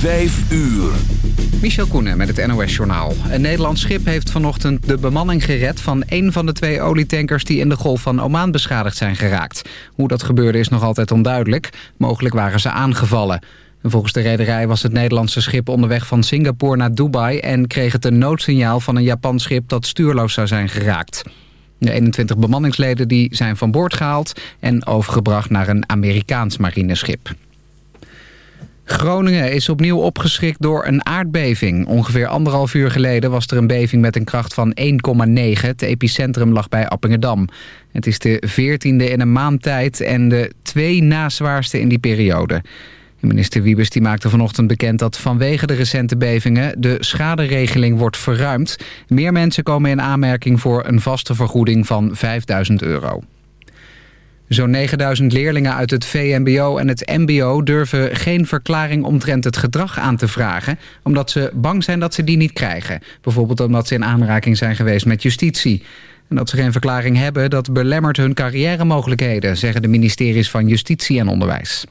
Vijf uur. Michel Koenen met het NOS-journaal. Een Nederlands schip heeft vanochtend de bemanning gered... van een van de twee olietankers die in de Golf van Oman beschadigd zijn geraakt. Hoe dat gebeurde is nog altijd onduidelijk. Mogelijk waren ze aangevallen. Volgens de rederij was het Nederlandse schip onderweg van Singapore naar Dubai... en kreeg het een noodsignaal van een Japans schip dat stuurloos zou zijn geraakt. De 21 bemanningsleden die zijn van boord gehaald... en overgebracht naar een Amerikaans marineschip. Groningen is opnieuw opgeschrikt door een aardbeving. Ongeveer anderhalf uur geleden was er een beving met een kracht van 1,9. Het epicentrum lag bij Appingedam. Het is de veertiende in een maand tijd en de twee nazwaarste in die periode. Minister Wiebes die maakte vanochtend bekend dat vanwege de recente bevingen de schaderegeling wordt verruimd. Meer mensen komen in aanmerking voor een vaste vergoeding van 5000 euro. Zo'n 9000 leerlingen uit het VMBO en het MBO durven geen verklaring omtrent het gedrag aan te vragen... omdat ze bang zijn dat ze die niet krijgen. Bijvoorbeeld omdat ze in aanraking zijn geweest met justitie. En dat ze geen verklaring hebben, dat belemmert hun carrière mogelijkheden... zeggen de ministeries van Justitie en Onderwijs.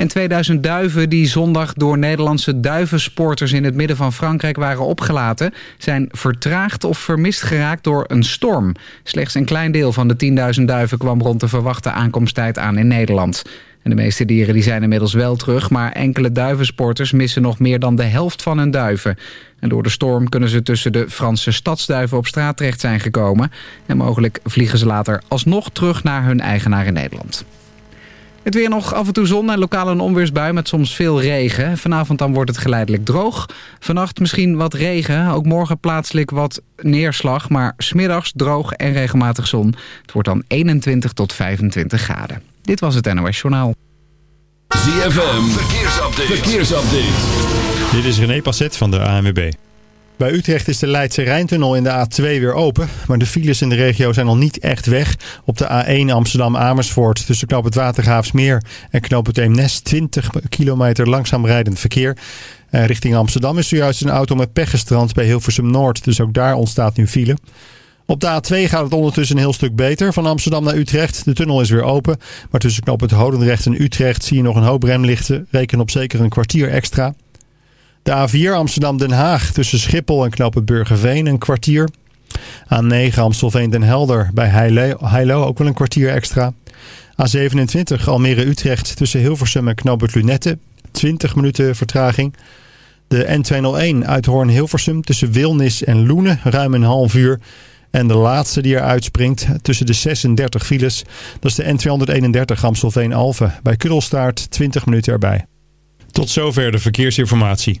En 2000 duiven die zondag door Nederlandse duivensporters in het midden van Frankrijk waren opgelaten... zijn vertraagd of vermist geraakt door een storm. Slechts een klein deel van de 10.000 duiven kwam rond de verwachte aankomsttijd aan in Nederland. En de meeste dieren die zijn inmiddels wel terug... maar enkele duivensporters missen nog meer dan de helft van hun duiven. En door de storm kunnen ze tussen de Franse stadsduiven op straat terecht zijn gekomen. En mogelijk vliegen ze later alsnog terug naar hun eigenaar in Nederland. Het weer nog af en toe zon en lokaal een onweersbui met soms veel regen. Vanavond dan wordt het geleidelijk droog. Vannacht misschien wat regen. Ook morgen plaatselijk wat neerslag. Maar smiddags droog en regelmatig zon. Het wordt dan 21 tot 25 graden. Dit was het NOS Journaal. ZFM, verkeersupdate. verkeersupdate. Dit is René Passet van de ANWB. Bij Utrecht is de Leidse Rijntunnel in de A2 weer open. Maar de files in de regio zijn nog niet echt weg. Op de A1 Amsterdam-Amersfoort tussen knoop het Watergraafsmeer en knoop het Eemnes 20 kilometer langzaam rijdend verkeer. En richting Amsterdam is zojuist een auto met pech gestrand bij Hilversum Noord. Dus ook daar ontstaat nu file. Op de A2 gaat het ondertussen een heel stuk beter. Van Amsterdam naar Utrecht. De tunnel is weer open. Maar tussen knoop het Hodendrecht en Utrecht zie je nog een hoop remlichten. Reken op zeker een kwartier extra. De A4 Amsterdam-Den Haag tussen Schiphol en Knoop het Burgerveen een kwartier. A9 Amstelveen-Den Helder bij Heilo, ook wel een kwartier extra. A27 Almere-Utrecht tussen Hilversum en Knoop het Lunette 20 minuten vertraging. De N201 uit Hoorn-Hilversum tussen Wilnis en Loenen ruim een half uur. En de laatste die er uitspringt tussen de 36 files, dat is de N231 Amstelveen-Alphen. Bij Kuddelstaart 20 minuten erbij. Tot zover de verkeersinformatie.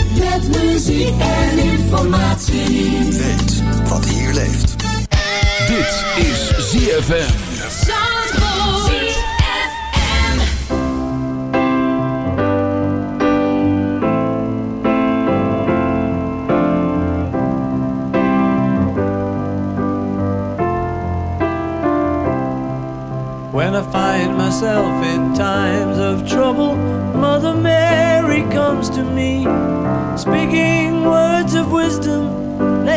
met muziek en informatie. Weet wat hier leeft. Dit is ZFM. When I find myself in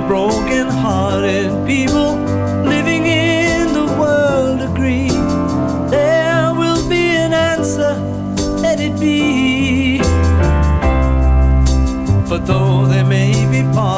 The broken hearted people living in the world agree, there will be an answer, let it be. For though they may be parted,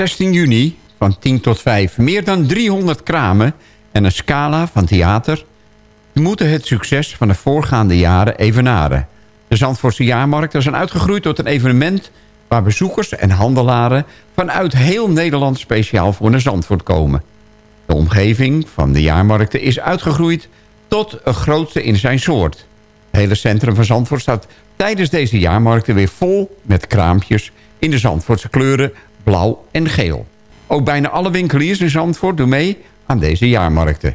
...16 juni van 10 tot 5. Meer dan 300 kramen en een scala van theater... moeten het succes van de voorgaande jaren evenaren. De Zandvoortse Jaarmarkten zijn uitgegroeid tot een evenement... waar bezoekers en handelaren vanuit heel Nederland speciaal voor naar Zandvoort komen. De omgeving van de jaarmarkten is uitgegroeid tot een grootste in zijn soort. Het hele centrum van Zandvoort staat tijdens deze jaarmarkten weer vol met kraampjes in de Zandvoortse kleuren blauw en geel. Ook bijna alle winkeliers in Zandvoort doen mee aan deze jaarmarkten.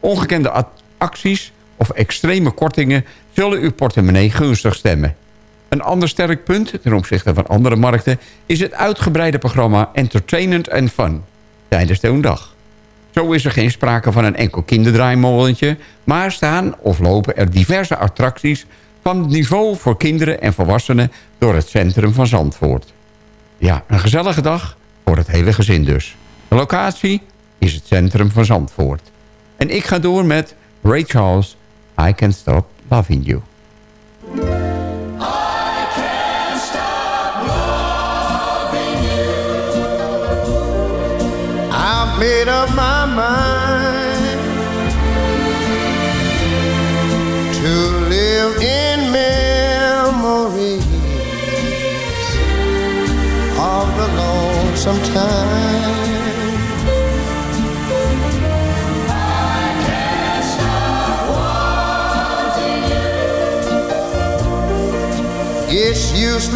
Ongekende acties of extreme kortingen zullen uw portemonnee gunstig stemmen. Een ander sterk punt ten opzichte van andere markten... is het uitgebreide programma Entertainment and Fun tijdens de dag. Zo is er geen sprake van een enkel kinderdraaimollentje... maar staan of lopen er diverse attracties... van niveau voor kinderen en volwassenen door het centrum van Zandvoort. Ja, een gezellige dag voor het hele gezin dus. De locatie is het centrum van Zandvoort. En ik ga door met Ray Charles, I Can't Stop Loving You. Made up my mind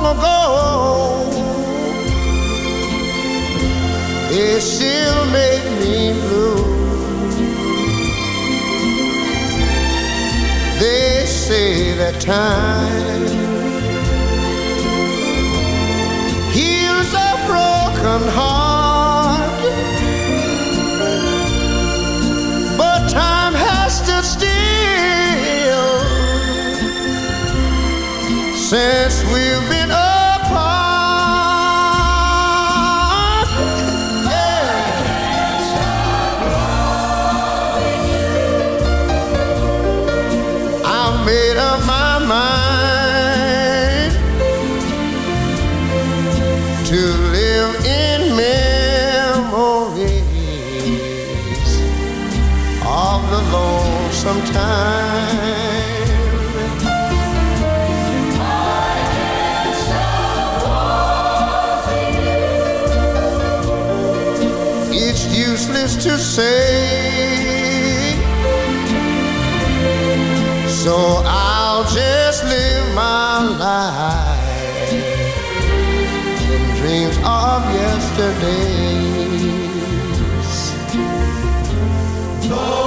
long ago it still make me blue. They say that time heals a broken heart, No.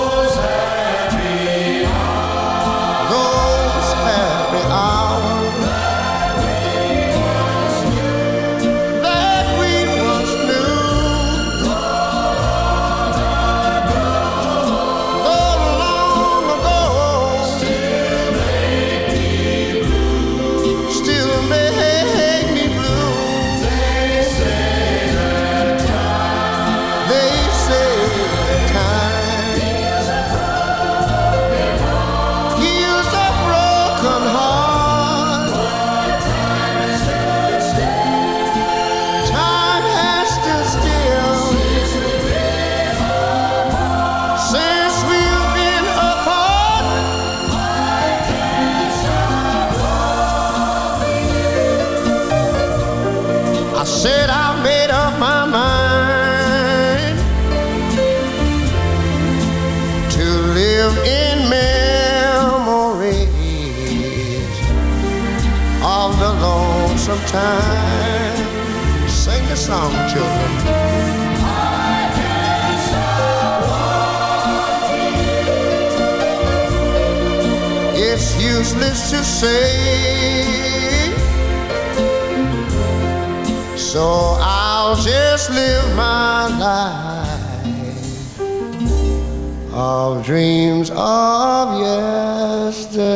Useless to say so I'll just live my life of dreams of yesterday.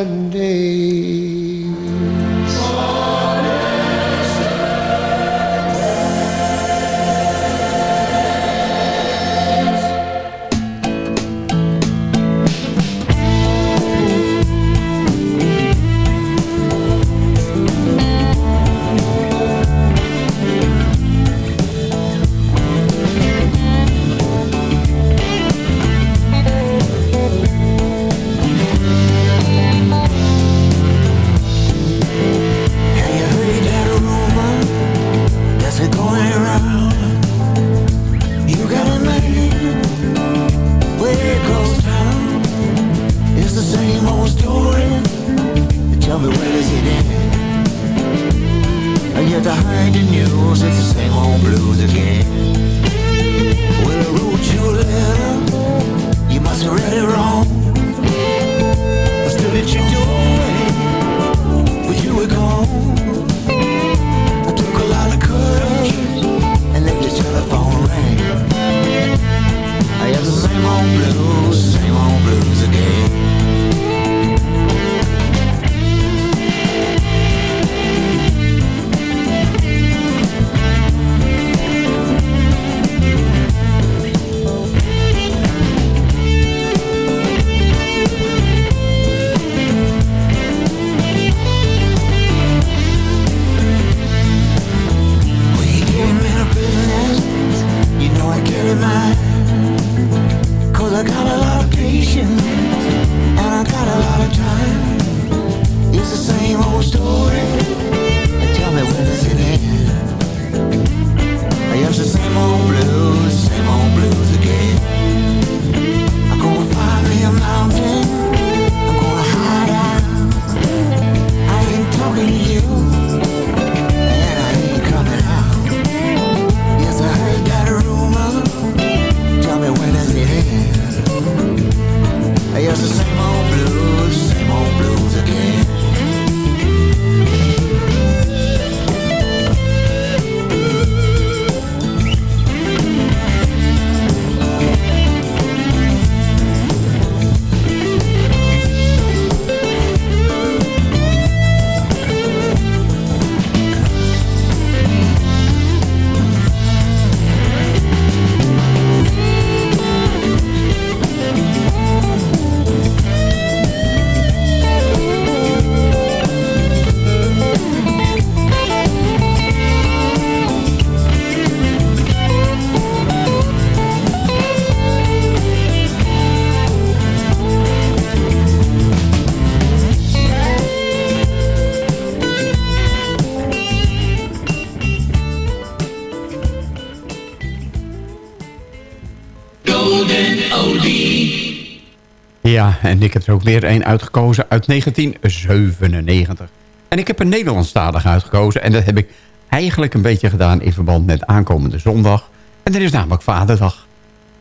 En ik heb er ook weer een uitgekozen uit 1997. En ik heb een Nederlandstalig uitgekozen. En dat heb ik eigenlijk een beetje gedaan in verband met aankomende zondag. En dat is namelijk Vaderdag.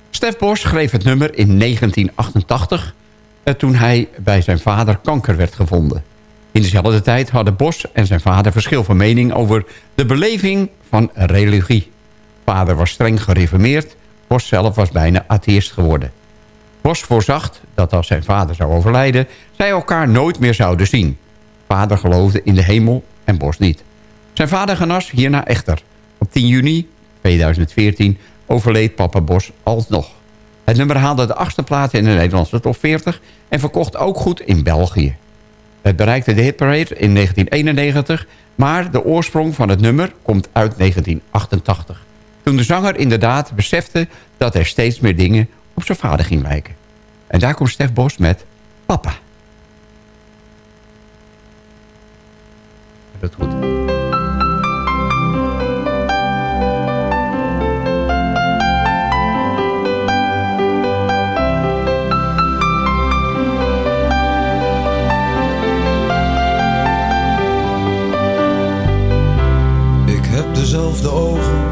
Stef Bos schreef het nummer in 1988... eh, toen hij bij zijn vader kanker werd gevonden. In dezelfde tijd hadden Bos en zijn vader verschil van mening... over de beleving van religie. Vader was streng gereformeerd. Bos zelf was bijna atheïst geworden. Bos voorzag dat als zijn vader zou overlijden... zij elkaar nooit meer zouden zien. Vader geloofde in de hemel en Bos niet. Zijn vader genas hierna echter. Op 10 juni 2014 overleed papa Bos alsnog. Het nummer haalde de achtste plaats in de Nederlandse top 40... en verkocht ook goed in België. Het bereikte de hitparade in 1991... maar de oorsprong van het nummer komt uit 1988. Toen de zanger inderdaad besefte dat er steeds meer dingen op zijn vader ging lijken. En daar komt Stef Bos met Papa. Goed. Ik heb dezelfde ogen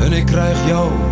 En ik krijg jou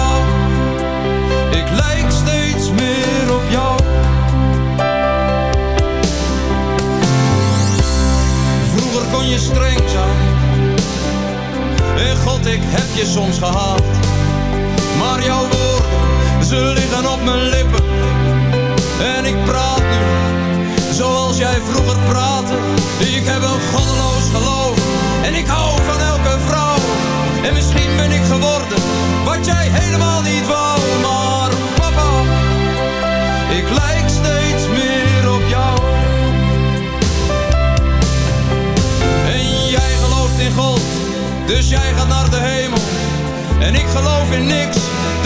streng zijn. En God, ik heb je soms gehaald. Maar jouw woorden, ze liggen op mijn lippen. En ik praat nu zoals jij vroeger praatte. Ik heb een goddeloos geloof en ik hou van elke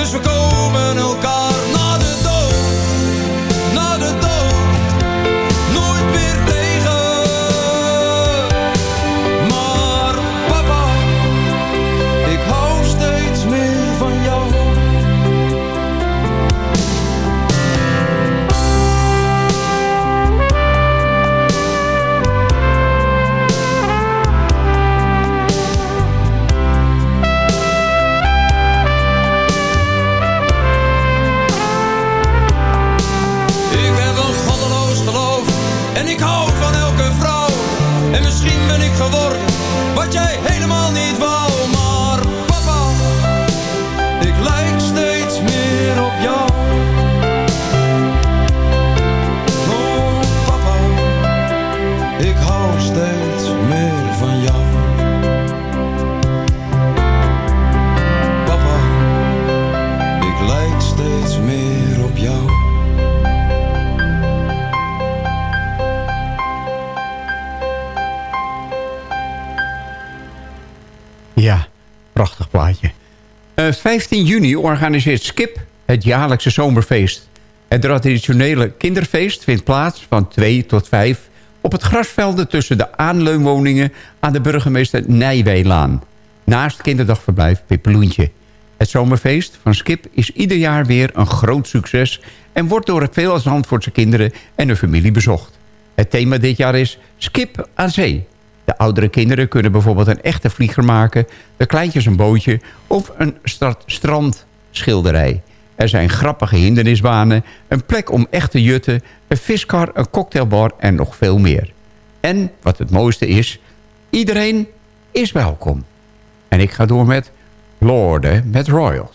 dus we komen elkaar 15 juni organiseert Skip het jaarlijkse zomerfeest. Het traditionele kinderfeest vindt plaats van 2 tot 5... op het grasvelden tussen de aanleunwoningen aan de burgemeester Nijweelaan. Naast kinderdagverblijf Pippeloentje. Het zomerfeest van Skip is ieder jaar weer een groot succes... en wordt door veel Zandvoortse kinderen en hun familie bezocht. Het thema dit jaar is Skip aan zee. De oudere kinderen kunnen bijvoorbeeld een echte vlieger maken... de kleintjes een bootje of een stra- strandschilderij. Er zijn grappige hindernisbanen, een plek om echt te jutten... een viskar, een cocktailbar en nog veel meer. En, wat het mooiste is, iedereen is welkom. En ik ga door met Lorde met Royals.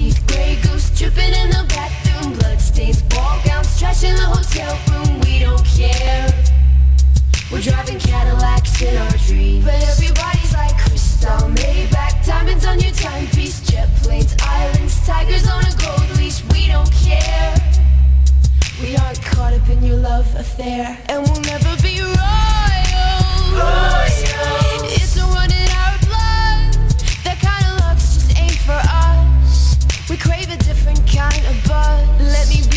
teeth, grey goose dripping in the bathroom, bloodstains, ball gowns, trash in the hotel room. We don't care. We're driving Cadillacs in our dreams. But everybody's like crystal, Maybach, diamonds on your timepiece, jet planes, islands, tigers on a gold leash. We don't care. We aren't caught up in your love affair, and we'll never be royals. It's shine above. Let me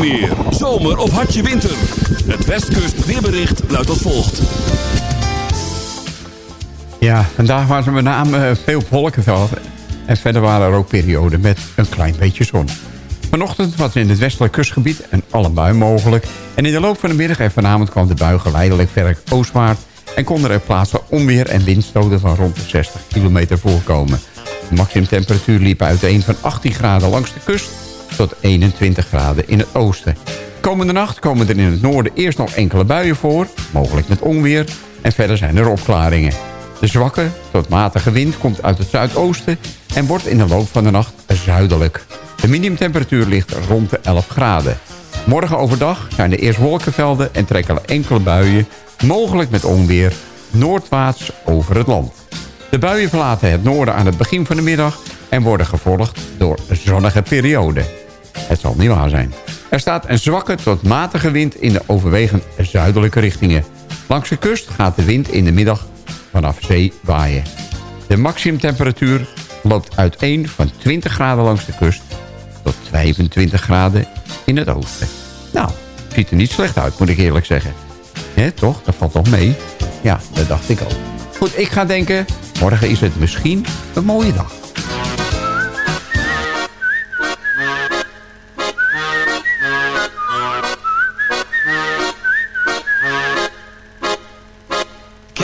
Weer. Zomer of hartje winter. Het Westkust weerbericht luidt als volgt. Ja, vandaag was er met name eh, veel wolkenvelden. En verder waren er ook perioden met een klein beetje zon. Vanochtend was er in het westelijk kustgebied een alle bui mogelijk. En in de loop van de middag en vanavond kwam de bui geleidelijk verder oostwaarts. En konden er plaatsen onweer en windstoten van rond de 60 kilometer voorkomen. De maximumtemperatuur liep uiteen van 18 graden langs de kust tot 21 graden in het oosten. Komende nacht komen er in het noorden eerst nog enkele buien voor, mogelijk met onweer. En verder zijn er opklaringen. De zwakke tot matige wind komt uit het zuidoosten en wordt in de loop van de nacht zuidelijk. De minimumtemperatuur ligt rond de 11 graden. Morgen overdag zijn er eerst wolkenvelden en trekken enkele buien, mogelijk met onweer, noordwaarts over het land. De buien verlaten het noorden aan het begin van de middag en worden gevolgd door zonnige perioden. Het zal niet waar zijn. Er staat een zwakke tot matige wind in de overwegend zuidelijke richtingen. Langs de kust gaat de wind in de middag vanaf zee waaien. De maximumtemperatuur loopt uiteen van 20 graden langs de kust tot 25 graden in het oosten. Nou, ziet er niet slecht uit, moet ik eerlijk zeggen. Hè, toch? Dat valt toch mee? Ja, dat dacht ik ook. Goed, ik ga denken, morgen is het misschien een mooie dag.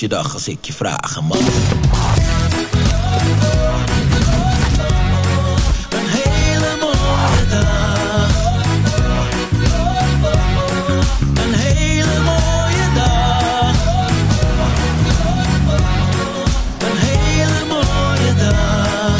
Je dag als ik je vragen mag? Een hele mooie dag. Een hele mooie dag. Een hele mooie dag.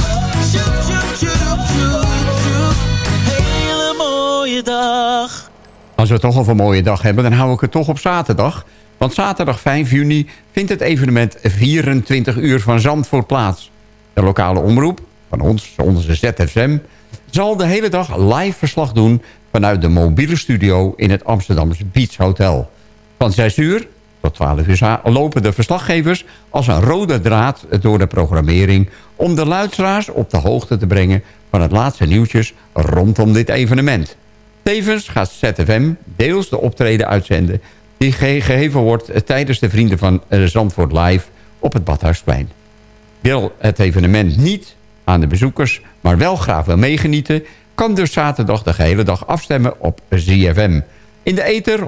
Hele mooie dag. Als we toch over een mooie dag hebben, dan hou ik het toch op zaterdag. Want zaterdag 5 juni vindt het evenement 24 uur van Zandvoort plaats. De lokale omroep van ons, onze ZFM, zal de hele dag live verslag doen... vanuit de mobiele studio in het Amsterdamse Beach Hotel. Van 6 uur tot 12 uur lopen de verslaggevers als een rode draad door de programmering... om de luisteraars op de hoogte te brengen van het laatste nieuwtjes rondom dit evenement. Tevens gaat ZFM deels de optreden uitzenden... die ge- gegeven wordt tijdens de Vrienden van eh, Zandvoort Live op het Badhuisplein. wil het evenement niet aan de bezoekers, maar wel graag wil meegenieten... kan dus zaterdag de gehele dag afstemmen op ZFM. In de ether 106.9,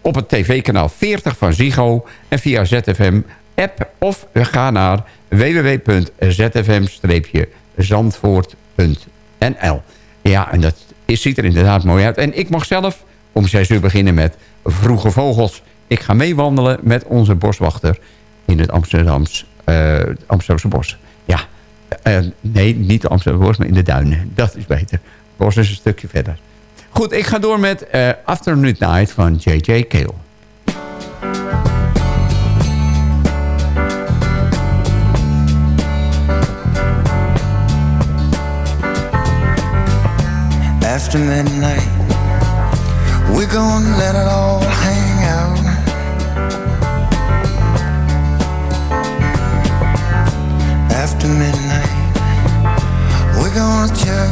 op het tv-kanaal 40 van Ziggo... en via ZFM-app of ga naar www.zfm-zandvoort.nl. Ja, en dat ziet er inderdaad mooi uit. En ik mag zelf om 6 uur beginnen met Vroege Vogels. Ik ga meewandelen met onze boswachter in het Amsterdams, uh, Amsterdamse bos. Ja, uh, nee, niet de Amsterdamse bos, maar in de duinen. Dat is beter. Het bos is een stukje verder. Goed, ik ga door met uh, After Midnight van J.J. Cale. After We're gonna let it all hang out. After midnight We're gonna chug,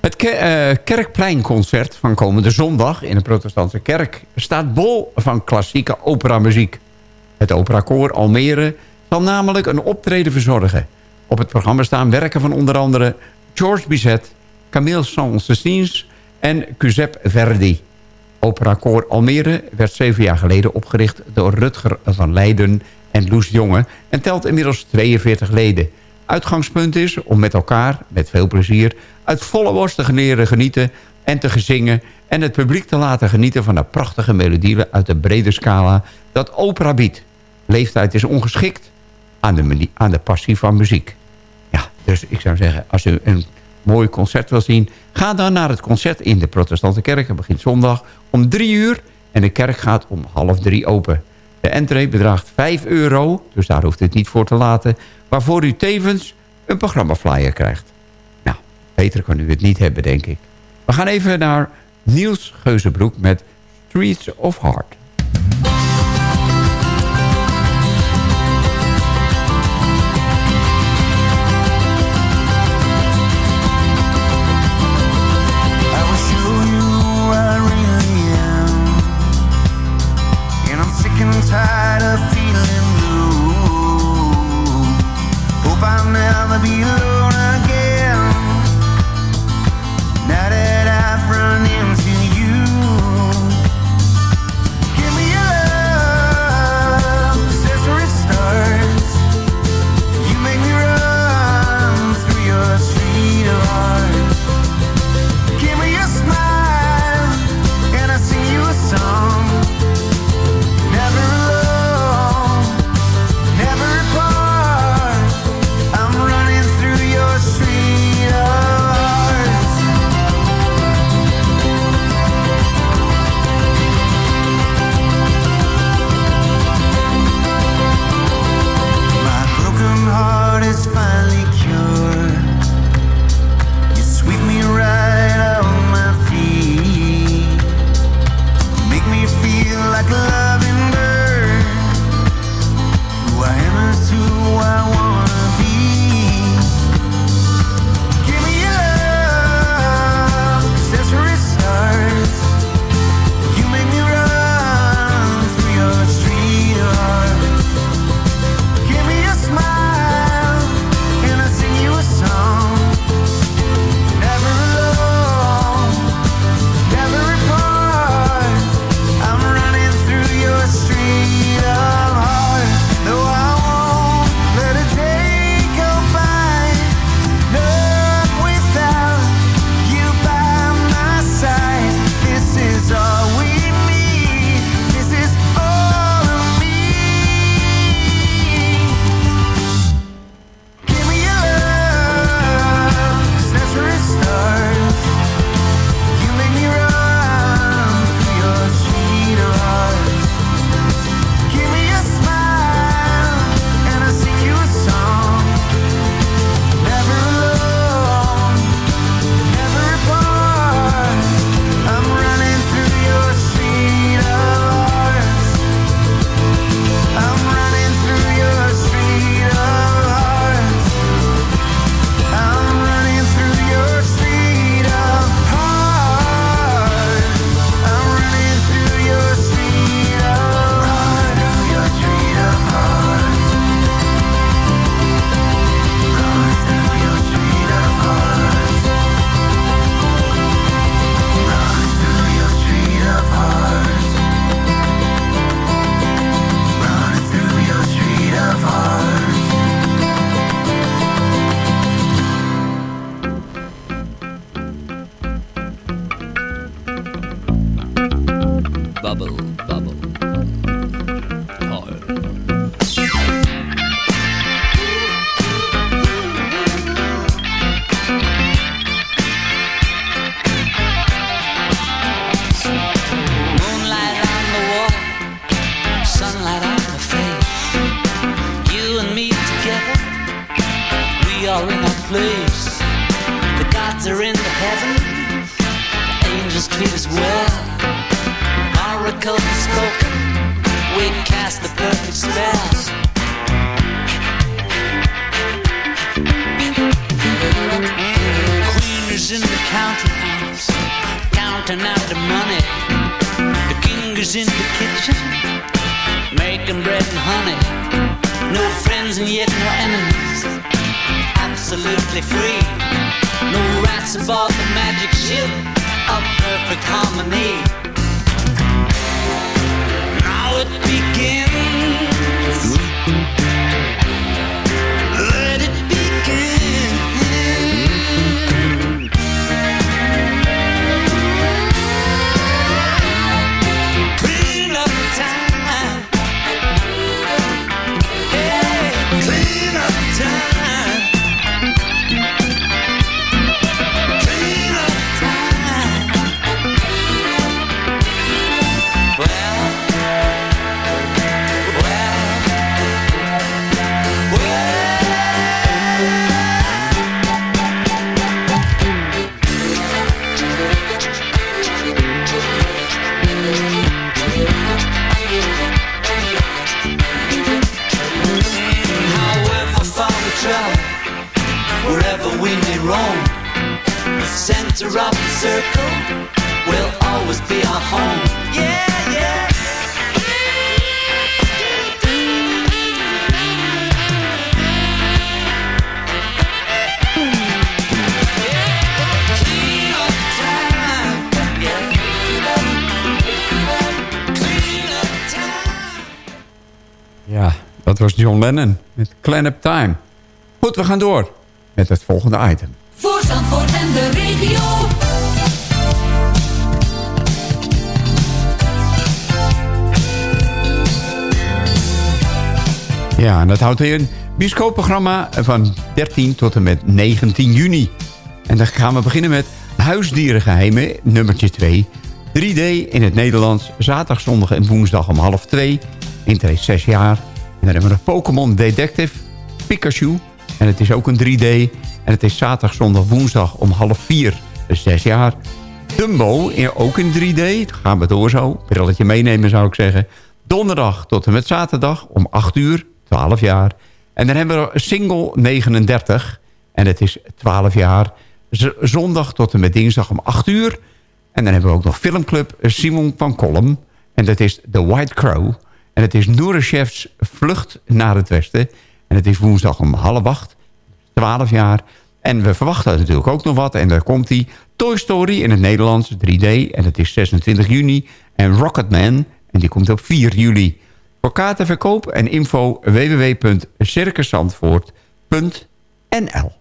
Het eh, Kerkpleinconcert van komende zondag in de protestantse kerk... staat bol van klassieke operamuziek. Het operakoor Almere zal namelijk een optreden verzorgen. Op het programma staan werken van onder andere George Bizet... Camille Saint-Saëns en Giuseppe Verdi. Operakoor Almere werd zeven jaar geleden opgericht... door Rutger van Leiden en Loes Jonge... en telt inmiddels 42 leden... Uitgangspunt is om met elkaar, met veel plezier... uit volle borst te leren genieten en te gezingen... en het publiek te laten genieten van de prachtige melodieën... uit de brede scala dat opera biedt. Leeftijd is ongeschikt aan de, aan de passie van muziek. Ja, dus ik zou zeggen, als u een mooi concert wil zien... ga dan naar het concert in de protestante kerk. Het begint zondag om drie uur en de kerk gaat om half drie open. De entree bedraagt 5 euro, dus daar hoeft het niet voor te laten... waarvoor u tevens een programmaflyer krijgt. Nou, beter kan u het niet hebben, denk ik. We gaan even naar Niels Geuzenbroek met Streets of Heart. John Lennon met Up Time. Goed, we gaan door met het volgende item. Voor Zandvoort en de regio. Ja, en dat houdt een bioscoopprogramma van 13 tot en met 19 juni. En dan gaan we beginnen met Huisdierengeheimen, nummertje 2. 3D in het Nederlands, zaterdag, zondag en woensdag om half 2. Interesse 6 jaar. Dan hebben we nog Pokémon Detective, Pikachu. En het is ook een 3D. En het is zaterdag, zondag, woensdag om half 4. Dus 6 jaar. Dumbo, ook in 3D. Dan gaan we door zo. Brilletje meenemen zou ik zeggen. Donderdag tot en met zaterdag om 8 uur. 12 jaar. En dan hebben we single 39. En het is 12 jaar. Zondag tot en met dinsdag om 8 uur. En dan hebben we ook nog filmclub Simon van Kolm. En dat is The White Crow. En het is Noorderchefs Vlucht naar het Westen. En het is woensdag om half acht. 12 jaar. En we verwachten natuurlijk ook nog wat. En daar komt die Toy Story in het Nederlands 3D. En het is 26 juni. En Rocketman. En die komt op 4 juli. Voor kaartenverkoop en info www.circuszandvoort.nl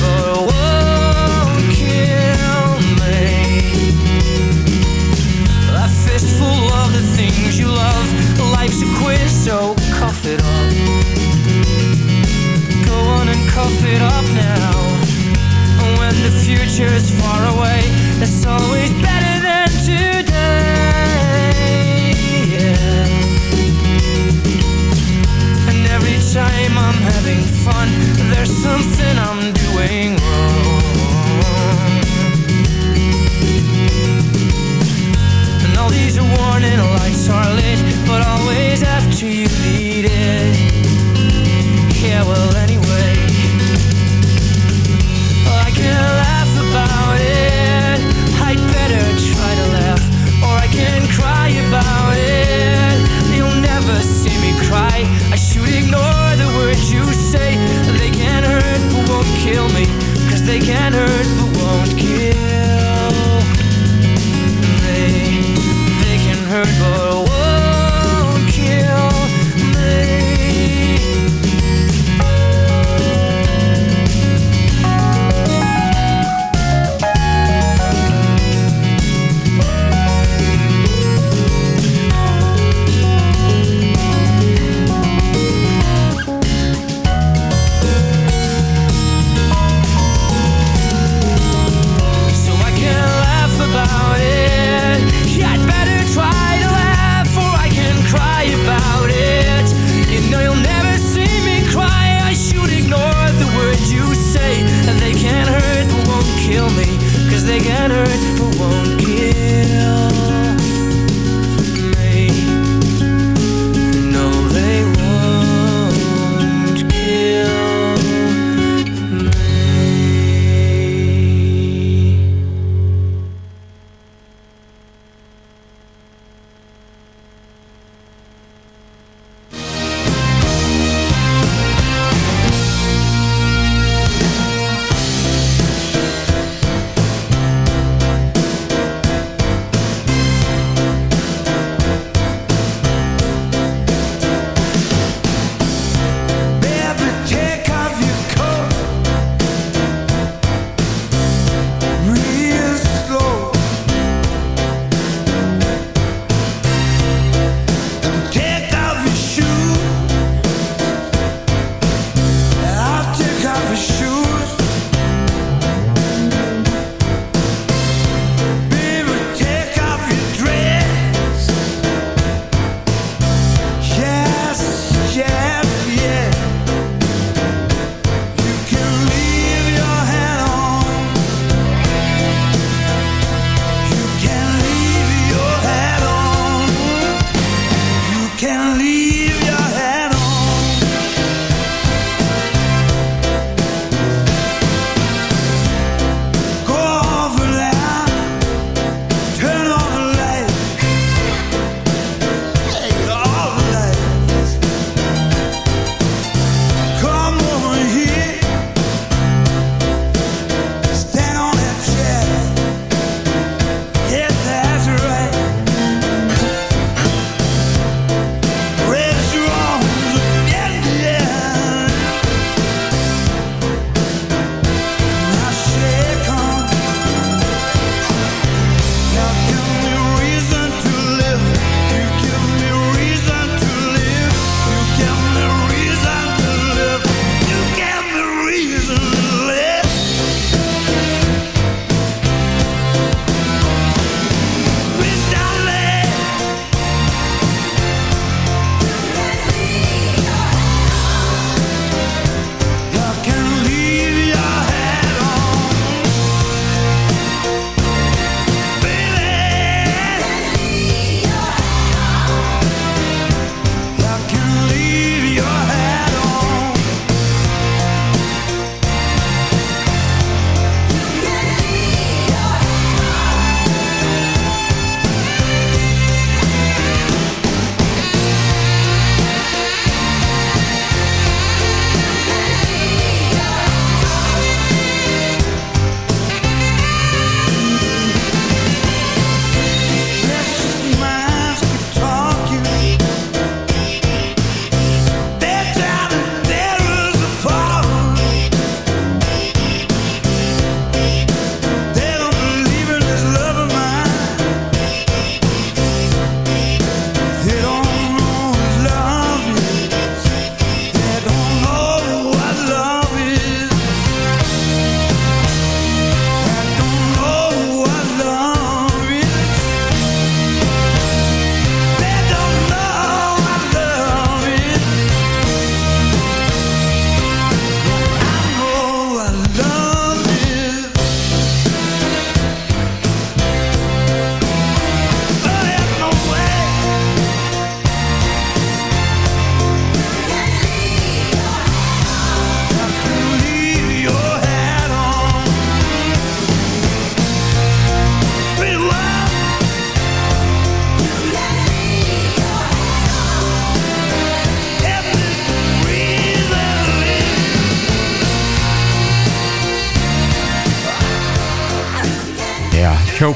forever.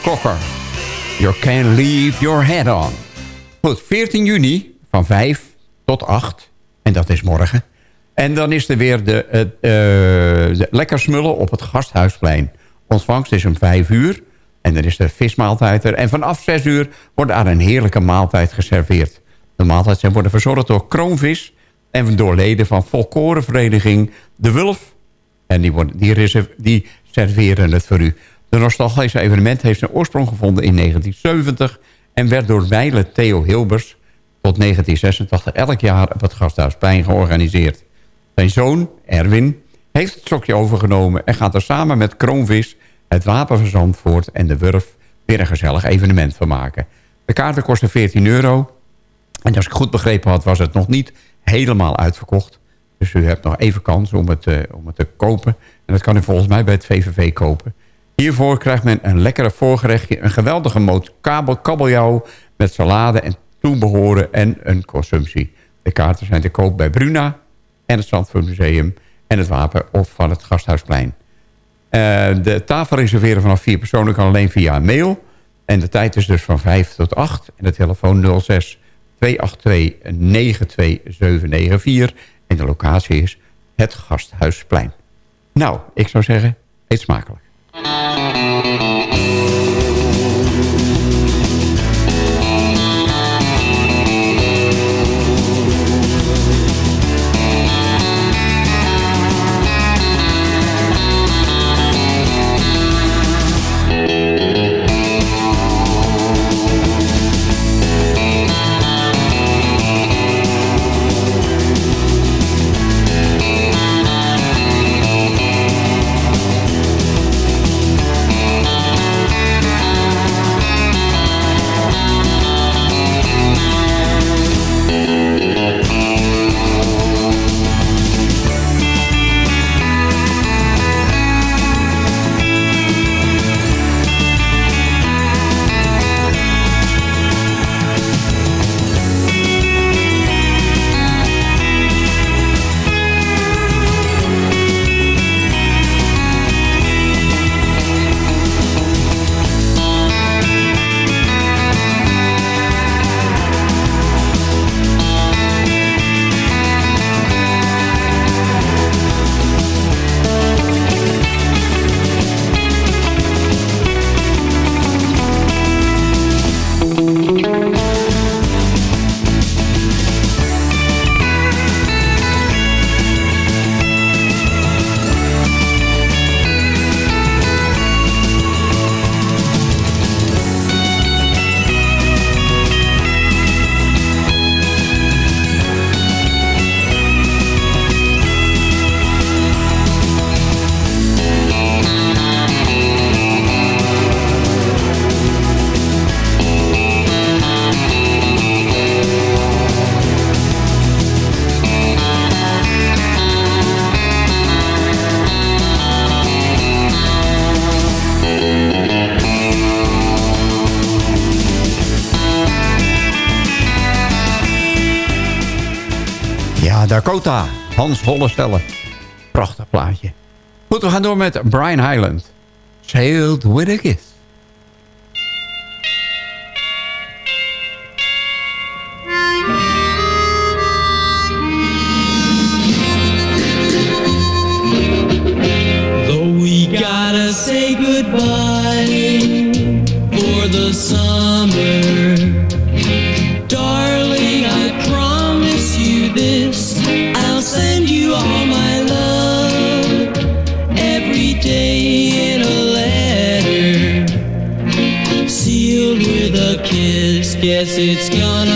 Joe. You can leave your head on. Goed, 14 juni van 5 tot 8. En dat is morgen. En dan is er weer de, uh, lekker smullen op het Gasthuisplein. Ontvangst is om 5 uur. En dan is de vismaaltijd er. En vanaf 6 uur wordt daar een heerlijke maaltijd geserveerd. De maaltijden worden verzorgd door Kroonvis... en door leden van folklorevereniging De Wulf. En die, worden, die serveren het voor u. De nostalgische evenement heeft zijn oorsprong gevonden in 1970... en werd door wijle Theo Hilbers tot 1986 elk jaar op het Gasthuisplein georganiseerd. Zijn zoon, Erwin, heeft het stokje overgenomen... en gaat er samen met Kroonvis, het Wapen van en de Wurf... weer een gezellig evenement van maken. De kaarten kosten 14 euro. En als ik goed begrepen had, was het nog niet helemaal uitverkocht. Dus u hebt nog even kans om het, uh, om het te kopen. En dat kan u volgens mij bij het VVV kopen. Hiervoor krijgt men een lekkere voorgerechtje... een geweldige moot kabel, kabeljauw met salade en toebehoren en een consumptie. De kaarten zijn te koop bij Bruna en het Zandvoort Museum... en het Wapen of van het Gasthuisplein. Uh, de tafel reserveren vanaf vier personen kan alleen via mail. En de tijd is dus van 5 tot 8. En de telefoon 06 282 92794. En de locatie is het Gasthuisplein. Nou, ik zou zeggen, eet smakelijk. Dakota, Hans Hollestelle. Prachtig plaatje. Goed, we gaan door met Brian Highland. Sailed with a Kiss. It's gonna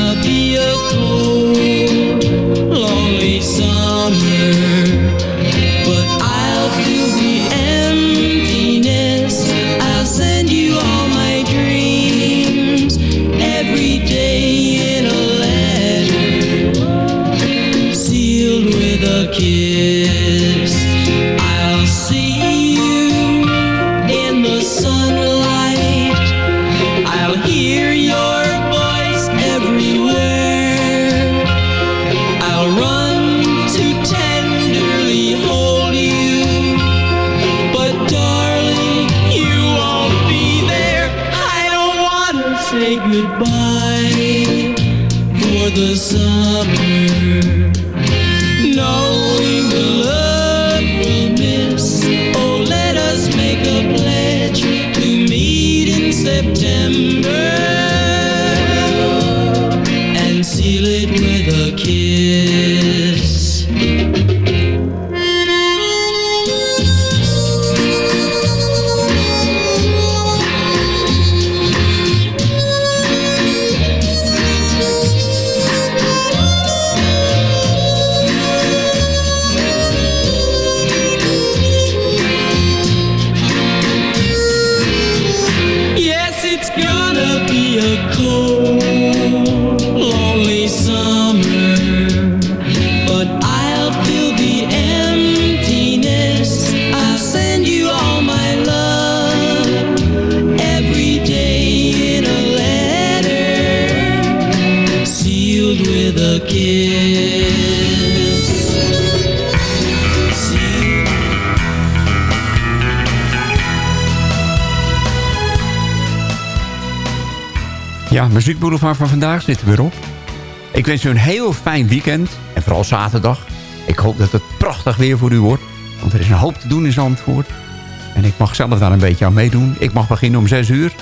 van vandaag zit er weer op. Ik wens u een heel fijn weekend. En vooral zaterdag. Ik hoop dat het prachtig weer voor u wordt. Want er is een hoop te doen in Zandvoort. En ik mag zelf daar een beetje aan meedoen. Ik mag beginnen om 6 uur.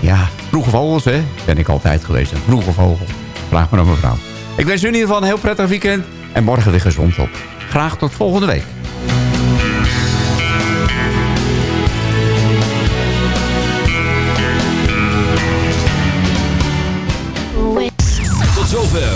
Ja, vroege vogels, hè. Ben ik altijd geweest. Een vroege vogel. Vraag maar aan mevrouw. Ik wens u in ieder geval een heel prettig weekend. En morgen weer gezond op. Graag tot volgende week.